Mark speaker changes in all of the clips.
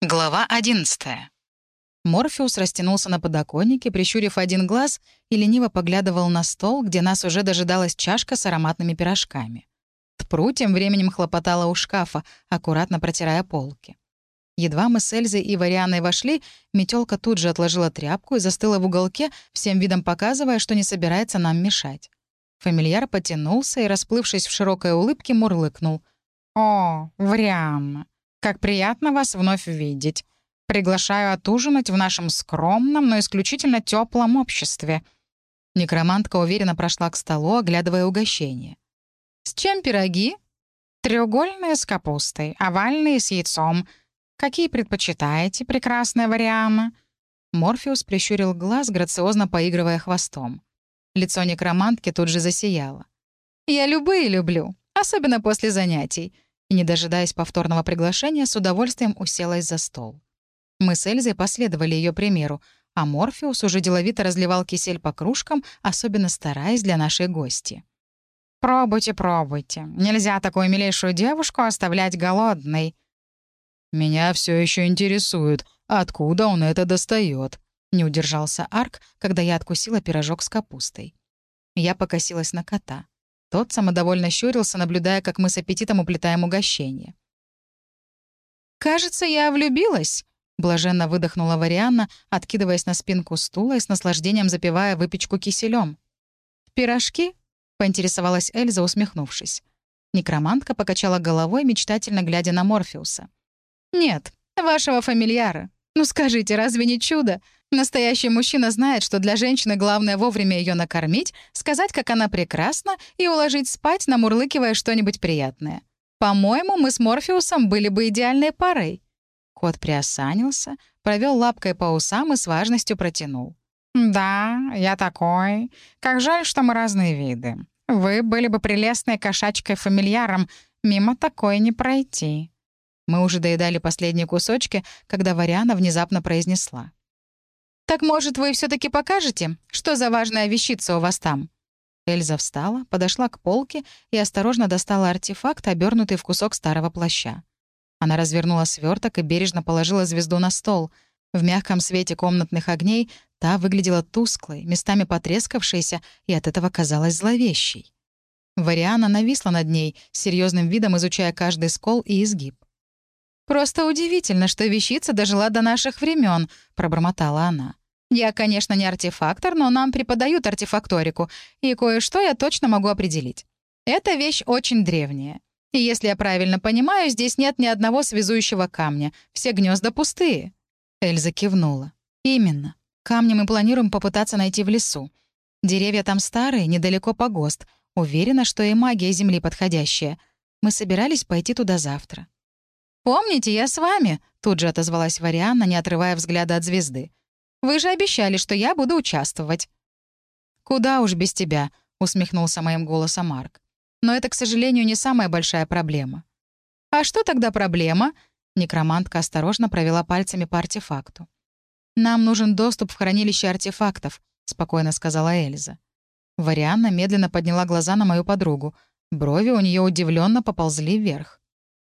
Speaker 1: Глава 11. Морфеус растянулся на подоконнике, прищурив один глаз, и лениво поглядывал на стол, где нас уже дожидалась чашка с ароматными пирожками. Тпру тем временем хлопотала у шкафа, аккуратно протирая полки. Едва мы с Эльзой и Варианой вошли, метелка тут же отложила тряпку и застыла в уголке, всем видом показывая, что не собирается нам мешать. Фамильяр потянулся и, расплывшись в широкой улыбке, мурлыкнул. «О, Варианна!» Как приятно вас вновь видеть. Приглашаю отужинать в нашем скромном, но исключительно теплом обществе». Некромантка уверенно прошла к столу, оглядывая угощение. «С чем пироги?» «Треугольные с капустой, овальные с яйцом. Какие предпочитаете, прекрасная Вариана?» Морфеус прищурил глаз, грациозно поигрывая хвостом. Лицо некромантки тут же засияло. «Я любые люблю, особенно после занятий и, не дожидаясь повторного приглашения, с удовольствием уселась за стол. Мы с Эльзой последовали ее примеру, а Морфеус уже деловито разливал кисель по кружкам, особенно стараясь для нашей гости. «Пробуйте, пробуйте. Нельзя такую милейшую девушку оставлять голодной».
Speaker 2: «Меня все еще интересует, откуда он это достает», — не удержался Арк, когда я откусила пирожок с капустой. Я покосилась на кота. Тот самодовольно щурился, наблюдая, как мы с аппетитом уплетаем угощение.
Speaker 1: «Кажется, я влюбилась», — блаженно выдохнула Варианна, откидываясь на спинку стула и с наслаждением запивая выпечку киселем. «Пирожки?» — поинтересовалась Эльза, усмехнувшись. Некромантка покачала головой, мечтательно глядя на Морфеуса. «Нет, вашего фамильяра. Ну скажите, разве не чудо? Настоящий мужчина знает, что для женщины главное вовремя ее накормить, сказать, как она прекрасна, и уложить спать, намурлыкивая что-нибудь приятное. По-моему, мы с Морфеусом были бы идеальной парой. Кот приосанился, провел лапкой по усам и с важностью протянул.
Speaker 3: «Да, я такой. Как жаль, что мы разные виды. Вы были бы прелестной кошачкой-фамильяром. Мимо такой не пройти».
Speaker 1: Мы уже доедали последние кусочки, когда Вариана внезапно произнесла. «Так, может, вы все таки покажете, что за важная вещица у вас там?» Эльза встала, подошла к полке и осторожно достала артефакт, обернутый в кусок старого плаща. Она развернула сверток и бережно положила звезду на стол. В мягком свете комнатных огней та выглядела тусклой, местами потрескавшейся и от этого казалась зловещей. Вариана нависла над ней, серьезным видом изучая каждый скол и изгиб. «Просто удивительно, что вещица дожила до наших времен, пробормотала она. «Я, конечно, не артефактор, но нам преподают артефакторику, и кое-что я точно могу определить. Эта вещь очень древняя. И если я правильно понимаю, здесь нет ни одного связующего камня. Все гнезда пустые». Эльза кивнула. «Именно. Камни мы планируем попытаться найти в лесу. Деревья там старые, недалеко погост. Уверена, что и магия Земли подходящая. Мы собирались пойти туда завтра. «Помните, я с вами», — тут же отозвалась Варианна, не отрывая взгляда от звезды. «Вы же обещали, что я буду участвовать». «Куда уж без тебя», — усмехнулся моим голосом Марк. «Но это, к сожалению, не самая большая проблема». «А что тогда проблема?» Некромантка осторожно провела пальцами по артефакту. «Нам нужен доступ в хранилище артефактов», — спокойно сказала Эльза. Варианна медленно подняла глаза на мою подругу. Брови у нее удивленно поползли вверх.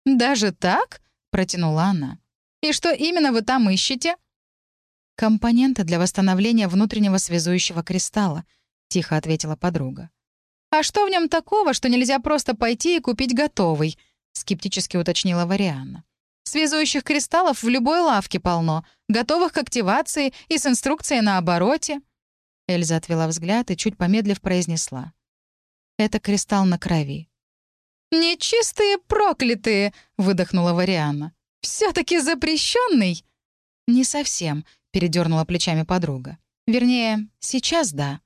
Speaker 1: «Даже так?» — протянула она. «И что именно вы там ищете?» «Компоненты для восстановления внутреннего связующего кристалла», — тихо ответила подруга. «А что в нем такого, что нельзя просто пойти и купить готовый?» — скептически уточнила Варианна. «Связующих кристаллов в любой лавке полно, готовых к активации и с инструкцией на обороте». Эльза отвела взгляд и, чуть помедлив, произнесла. «Это кристалл на крови. «Нечистые проклятые!» — выдохнула Варианна. «Все-таки запрещенный?» «Не совсем», — передернула плечами подруга. «Вернее, сейчас да.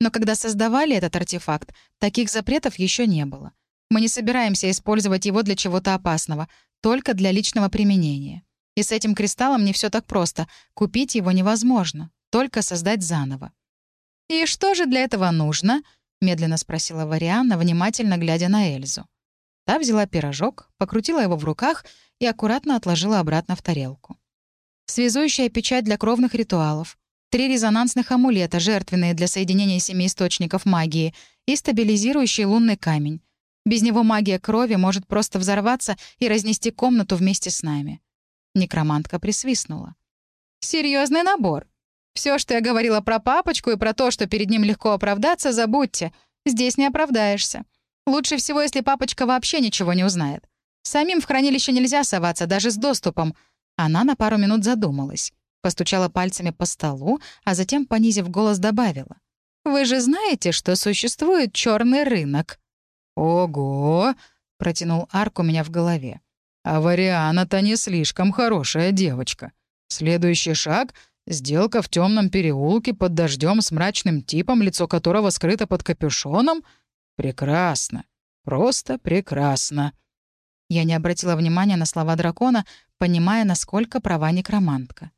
Speaker 1: Но когда создавали этот артефакт, таких запретов еще не было. Мы не собираемся использовать его для чего-то опасного, только для личного применения. И с этим кристаллом не все так просто. Купить его невозможно, только создать заново. «И что же для этого нужно?» — медленно спросила Варианна, внимательно глядя на Эльзу. Та взяла пирожок, покрутила его в руках и аккуратно отложила обратно в тарелку. Связующая печать для кровных ритуалов, три резонансных амулета, жертвенные для соединения семи источников магии, и стабилизирующий лунный камень. Без него магия крови может просто взорваться и разнести комнату вместе с нами. Некромантка присвистнула. «Серьезный набор. Все, что я говорила про папочку и про то, что перед ним легко оправдаться, забудьте. Здесь не оправдаешься. Лучше всего, если папочка вообще ничего не узнает. Самим в хранилище нельзя соваться, даже с доступом. Она на пару минут задумалась. Постучала пальцами по столу, а затем, понизив голос, добавила. «Вы же знаете, что существует черный рынок?»
Speaker 2: «Ого!» — протянул Арк у меня в голове. «А Вариана-то не слишком хорошая девочка. Следующий шаг — сделка в темном переулке под дождем с мрачным типом, лицо которого скрыто под капюшоном. Прекрасно. Просто прекрасно».
Speaker 1: Я не обратила внимания на слова дракона, понимая, насколько права некромантка.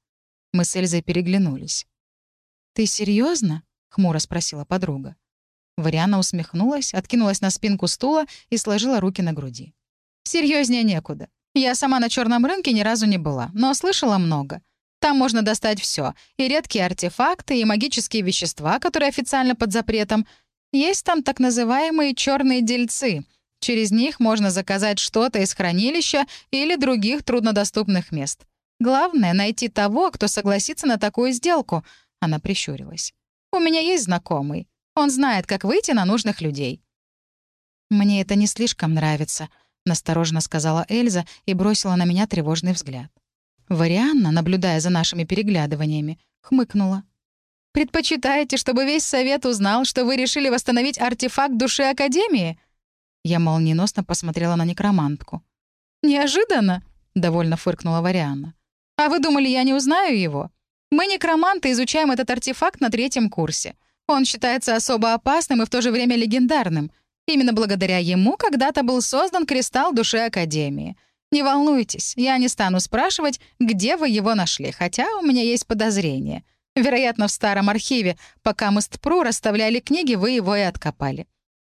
Speaker 1: Мы с Эльзой переглянулись. «Ты серьезно? хмуро спросила подруга. Вариана усмехнулась, откинулась на спинку стула и сложила руки на груди. Серьезнее некуда. Я сама на черном рынке ни разу не была, но слышала много. Там можно достать все: и редкие артефакты, и магические вещества, которые официально под запретом. Есть там так называемые черные дельцы. Через них можно заказать что-то из хранилища или других труднодоступных мест. Главное — найти того, кто согласится на такую сделку. Она прищурилась. «У меня есть знакомый. Он знает, как выйти на нужных людей». «Мне это не слишком нравится», — настороженно сказала Эльза и бросила на меня тревожный взгляд. Варианна, наблюдая за нашими переглядываниями, хмыкнула. «Предпочитаете, чтобы весь совет узнал, что вы решили восстановить артефакт души Академии?» Я молниеносно посмотрела на некромантку. «Неожиданно!» — довольно фыркнула Варианна. «А вы думали, я не узнаю его? Мы, некроманты, изучаем этот артефакт на третьем курсе. Он считается особо опасным и в то же время легендарным. Именно благодаря ему когда-то был создан кристалл души Академии. Не волнуйтесь, я не стану спрашивать, где вы его нашли, хотя у меня есть подозрение. Вероятно, в старом архиве, пока мы с ТПРУ расставляли книги, вы его и откопали.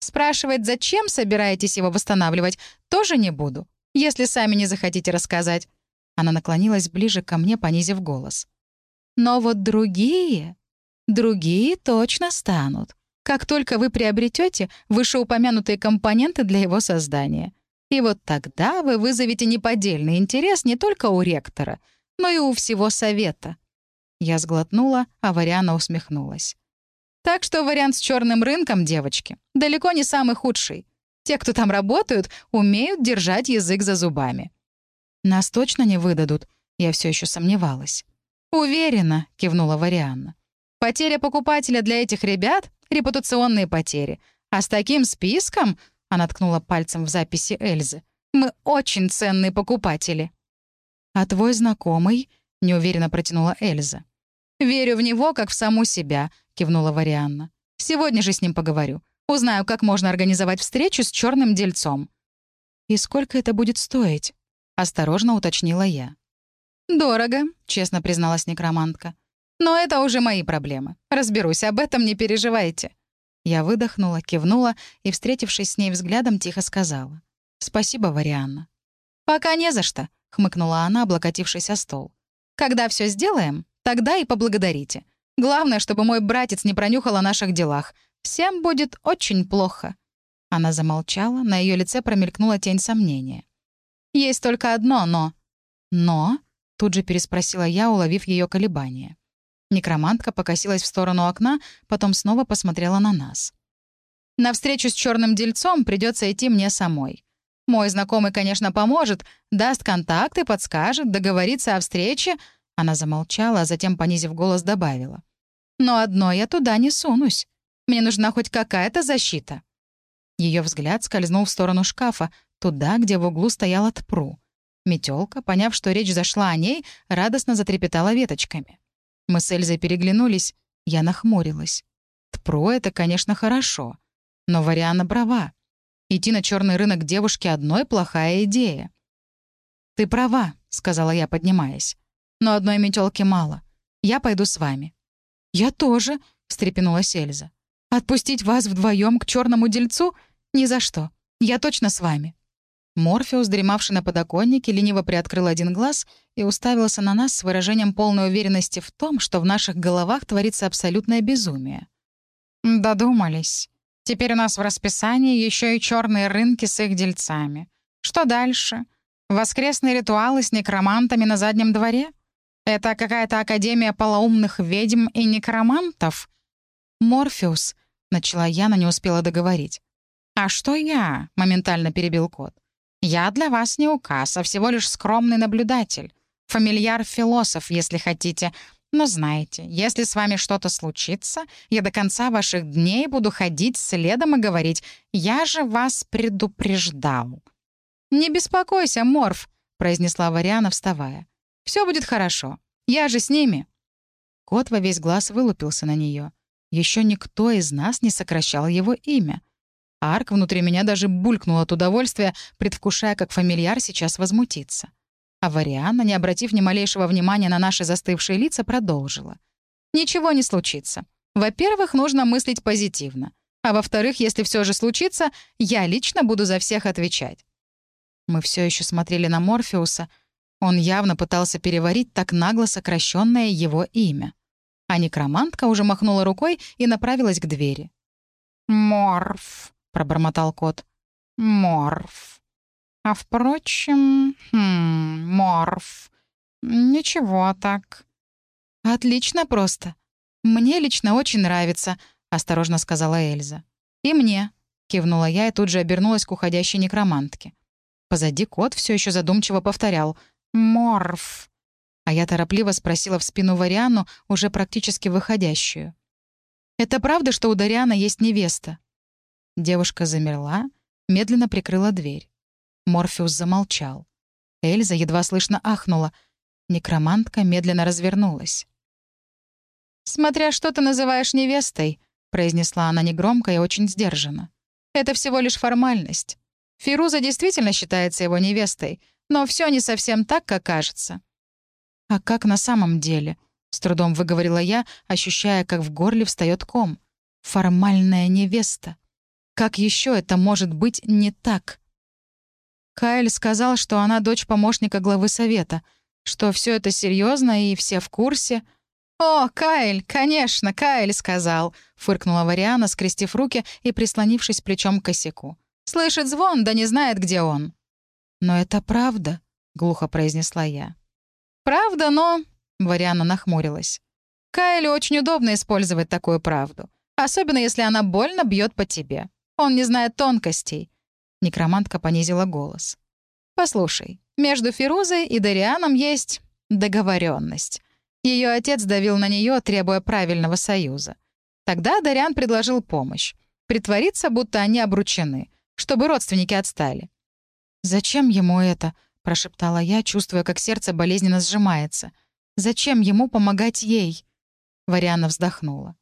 Speaker 1: Спрашивать, зачем собираетесь его восстанавливать, тоже не буду, если сами не захотите рассказать. Она наклонилась ближе ко мне, понизив голос. Но вот другие... Другие точно станут. Как только вы приобретете вышеупомянутые компоненты для его создания. И вот тогда вы вызовете неподдельный интерес не только у ректора, но и у всего совета. Я сглотнула, а Вариана усмехнулась. Так что вариант с черным рынком, девочки, далеко не самый худший. Те, кто там работают, умеют держать язык за зубами. Нас точно не выдадут, я все еще сомневалась. «Уверена», — кивнула Варианна. Потеря покупателя для этих ребят — репутационные потери. А с таким списком, — она ткнула пальцем в записи Эльзы, — мы очень ценные покупатели. «А твой знакомый?» — неуверенно протянула Эльза. «Верю в него, как в саму себя», — кивнула Варианна. «Сегодня же с ним поговорю. Узнаю, как можно организовать встречу с черным дельцом». «И сколько это будет стоить?» — осторожно уточнила я. «Дорого», — честно призналась некромантка. Но это уже мои проблемы. Разберусь, об этом не переживайте». Я выдохнула, кивнула и, встретившись с ней взглядом, тихо сказала. «Спасибо, Варианна». «Пока не за что», — хмыкнула она, облокотившись о стол. «Когда все сделаем, тогда и поблагодарите. Главное, чтобы мой братец не пронюхал о наших делах. Всем будет очень плохо». Она замолчала, на ее лице промелькнула тень сомнения. «Есть только одно «но». «Но?» — тут же переспросила я, уловив ее колебания. Некромантка покосилась в сторону окна, потом снова посмотрела на нас. «На встречу с черным дельцом придется идти мне самой. Мой знакомый, конечно, поможет, даст контакты, подскажет, договорится о встрече». Она замолчала, а затем, понизив голос, добавила. «Но одно я туда не сунусь. Мне нужна хоть какая-то защита». Ее взгляд скользнул в сторону шкафа, туда, где в углу стояла тпру. Метелка, поняв, что речь зашла о ней, радостно затрепетала веточками. Мы с Эльзой переглянулись, я нахмурилась. Тпро — это, конечно, хорошо. Но Вариана права. Идти на черный рынок девушки одной — плохая идея. «Ты права», — сказала я, поднимаясь. «Но одной метелки мало. Я пойду с вами». «Я тоже», — встрепенулась Эльза. «Отпустить вас вдвоем к черному дельцу? Ни за что. Я точно с вами». Морфеус, дремавший на подоконнике, лениво приоткрыл один глаз и уставился на нас с выражением полной уверенности в том, что в наших головах творится абсолютное безумие.
Speaker 3: «Додумались. Теперь у нас в расписании еще и черные рынки с их дельцами. Что дальше? Воскресные ритуалы с некромантами на заднем дворе? Это какая-то академия полоумных ведьм и некромантов?»
Speaker 1: «Морфеус», — начала я, но не успела договорить.
Speaker 3: «А что я?» — моментально перебил кот. «Я для вас не указ, а всего лишь скромный наблюдатель. Фамильяр-философ, если хотите. Но знаете, если с вами что-то случится, я до конца ваших дней буду ходить следом и говорить «Я же вас предупреждал».
Speaker 1: «Не беспокойся, Морф», — произнесла Вариана, вставая. Все будет хорошо. Я же с ними». Кот во весь глаз вылупился на нее. Еще никто из нас не сокращал его имя. Арк внутри меня даже булькнул от удовольствия, предвкушая, как фамильяр сейчас возмутится. А Варианна, не обратив ни малейшего внимания на наши застывшие лица, продолжила. «Ничего не случится. Во-первых, нужно мыслить позитивно. А во-вторых, если все же случится, я лично буду за всех отвечать». Мы все еще смотрели на Морфеуса — он явно пытался переварить так нагло сокращенное его имя. А некромантка уже махнула рукой и направилась к двери.
Speaker 3: «Морф», — пробормотал кот. «Морф. А впрочем, хм, морф. Ничего так».
Speaker 1: «Отлично просто. Мне лично очень нравится», — осторожно сказала Эльза. «И мне», — кивнула я и тут же обернулась к уходящей некромантке. Позади кот все еще задумчиво повторял —
Speaker 3: «Морф».
Speaker 1: А я торопливо спросила в спину Вариану, уже практически выходящую. «Это правда, что у Дариана есть невеста?» Девушка замерла, медленно прикрыла дверь. Морфеус замолчал. Эльза едва слышно ахнула. Некромантка медленно развернулась. «Смотря что ты называешь невестой», — произнесла она негромко и очень сдержанно. «Это всего лишь формальность. Фируза действительно считается его невестой, но все не совсем так, как кажется». «А как на самом деле?» — с трудом выговорила я, ощущая, как в горле встает ком. «Формальная невеста. Как еще это может быть не так?» Кайл сказал, что она дочь помощника главы совета, что все это серьезно и все в курсе. «О, Кайл, конечно, Кайл сказал», — фыркнула Вариана, скрестив руки и прислонившись плечом к косяку. «Слышит звон, да не знает, где он». «Но это правда», — глухо произнесла я. «Правда, но...» — Вариана нахмурилась. «Кайлю очень удобно использовать такую правду. Особенно, если она больно бьет по тебе. Он не знает тонкостей». Некромантка понизила голос. «Послушай, между Фирузой и Дарианом есть договоренность. Ее отец давил на нее, требуя правильного союза. Тогда Дариан предложил помощь. Притвориться, будто они обручены, чтобы родственники отстали. «Зачем ему это?» — прошептала я, чувствуя, как сердце болезненно сжимается. «Зачем ему помогать ей?» Вариана вздохнула.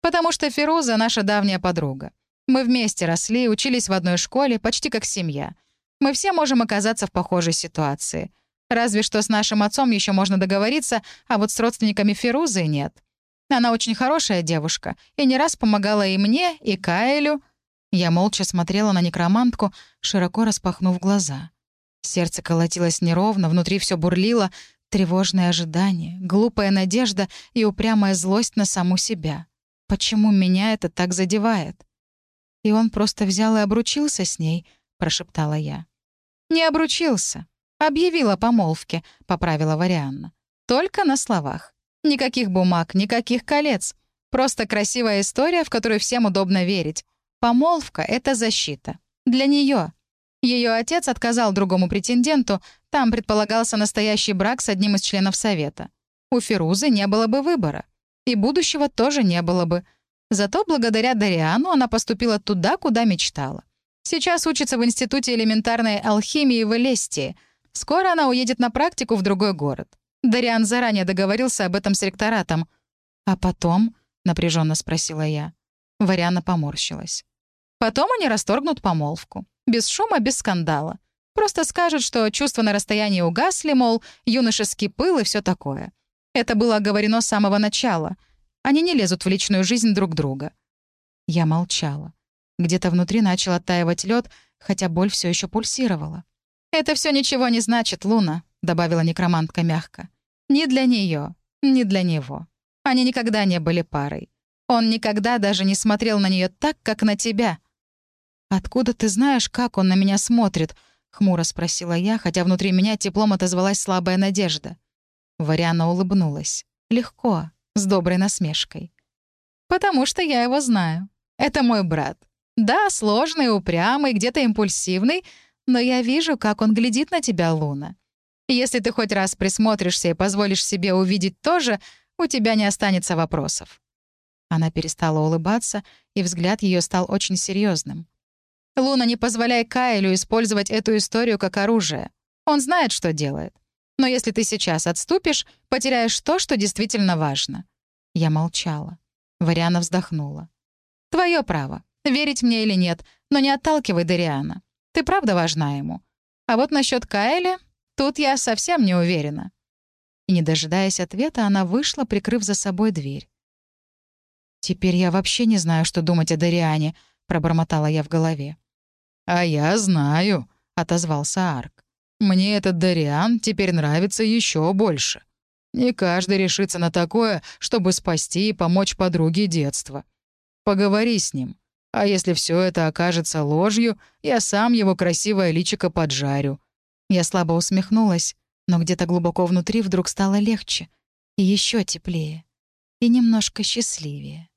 Speaker 1: «Потому что Фируза — наша давняя подруга. Мы вместе росли, учились в одной школе, почти как семья. Мы все можем оказаться в похожей ситуации. Разве что с нашим отцом еще можно договориться, а вот с родственниками Фирузы нет. Она очень хорошая девушка и не раз помогала и мне, и Каэлю, я молча смотрела на некромантку, широко распахнув глаза. Сердце колотилось неровно, внутри все бурлило, тревожное ожидание, глупая надежда и упрямая злость на саму себя. Почему меня это так задевает? И он просто взял и обручился с ней, прошептала я. Не обручился. Объявила помолвке, поправила Варианна. Только на словах. Никаких бумаг, никаких колец. Просто красивая история, в которую всем удобно верить. Помолвка — это защита. Для нее. Ее отец отказал другому претенденту, там предполагался настоящий брак с одним из членов Совета. У Фирузы не было бы выбора. И будущего тоже не было бы. Зато благодаря Дариану она поступила туда, куда мечтала. Сейчас учится в Институте элементарной алхимии в Элестии. Скоро она уедет на практику в другой город. Дариан заранее договорился об этом с ректоратом. «А потом?» — напряженно спросила я. Вариана поморщилась. Потом они расторгнут помолвку. Без шума, без скандала. Просто скажут, что чувства на расстоянии угасли, мол, юношеский пыл и все такое. Это было оговорено с самого начала. Они не лезут в личную жизнь друг друга. Я молчала. Где-то внутри начал оттаивать лед, хотя боль все еще пульсировала. «Это все ничего не значит, Луна», — добавила некромантка мягко. «Ни для нее, ни для него. Они никогда не были парой. Он никогда даже не смотрел на нее так, как на тебя. «Откуда ты знаешь, как он на меня смотрит?» — хмуро спросила я, хотя внутри меня теплом отозвалась слабая надежда. Вариана улыбнулась. Легко, с доброй насмешкой. «Потому что я его знаю. Это мой брат. Да, сложный, упрямый, где-то импульсивный, но я вижу, как он глядит на тебя, Луна. Если ты хоть раз присмотришься и позволишь себе увидеть то же, у тебя не останется вопросов». Она перестала улыбаться, и взгляд ее стал очень серьезным. «Луна, не позволяй Кайлю использовать эту историю как оружие. Он знает, что делает. Но если ты сейчас отступишь, потеряешь то, что действительно важно». Я молчала. Вариана вздохнула. «Твое право, верить мне или нет, но не отталкивай Дариана. Ты правда важна ему. А вот насчет Кайли, тут я совсем не уверена». И, не дожидаясь ответа, она вышла, прикрыв за собой дверь. «Теперь я вообще не знаю, что думать о Дариане», — пробормотала я в голове.
Speaker 2: «А я знаю», — отозвался Арк. «Мне этот Дариан теперь нравится еще больше. Не каждый решится на такое, чтобы спасти и помочь подруге детства. Поговори с ним. А если все это окажется ложью, я сам его красивое личико поджарю».
Speaker 1: Я слабо усмехнулась, но где-то глубоко внутри вдруг стало легче и еще теплее, и немножко счастливее.